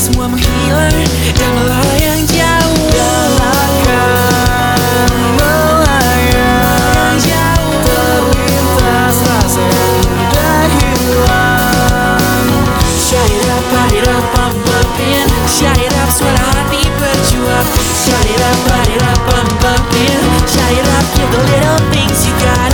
semua menghilang dan melayang jauh. Akan melayang jauh. Terlintas rasa yang hilang. Shout it up, party up, pump up in Shout it up, suara hati berjuang. Shout it up, party up, pump up in Shout it up, give the little things you got